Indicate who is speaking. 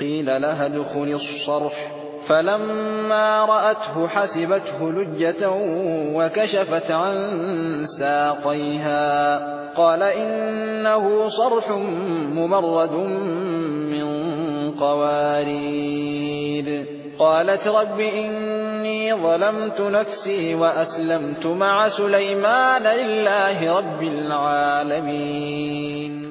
Speaker 1: قيل لها ادخل الصرح. فلما رأته حسبته لجة وكشفت عن ساقيها. قال إنه صرح ممرد من قوارير. قالت رب إني ظلمت نفسي وأسلمت مع سليمان لله رب العالمين.